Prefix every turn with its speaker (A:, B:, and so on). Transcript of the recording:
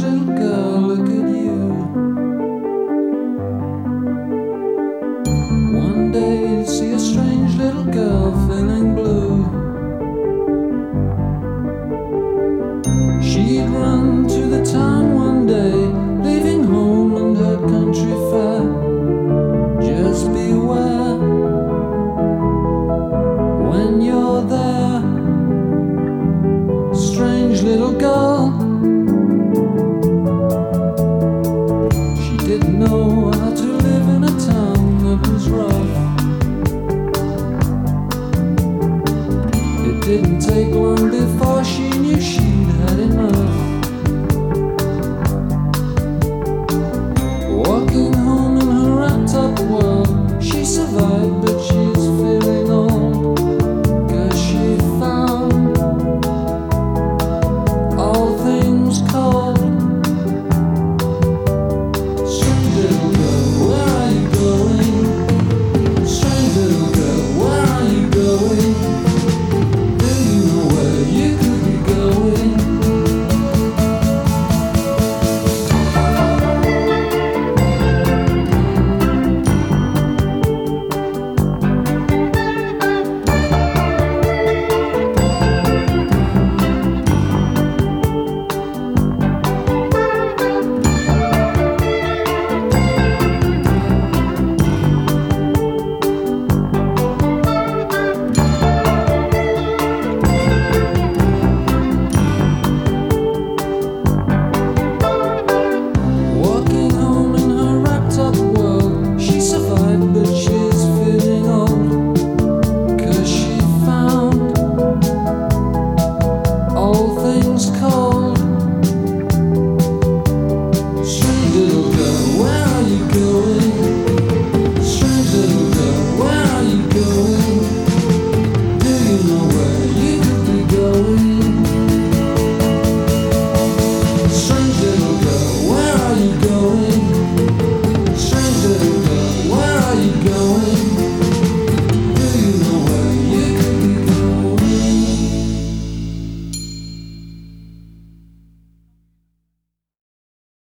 A: good didn't take long before.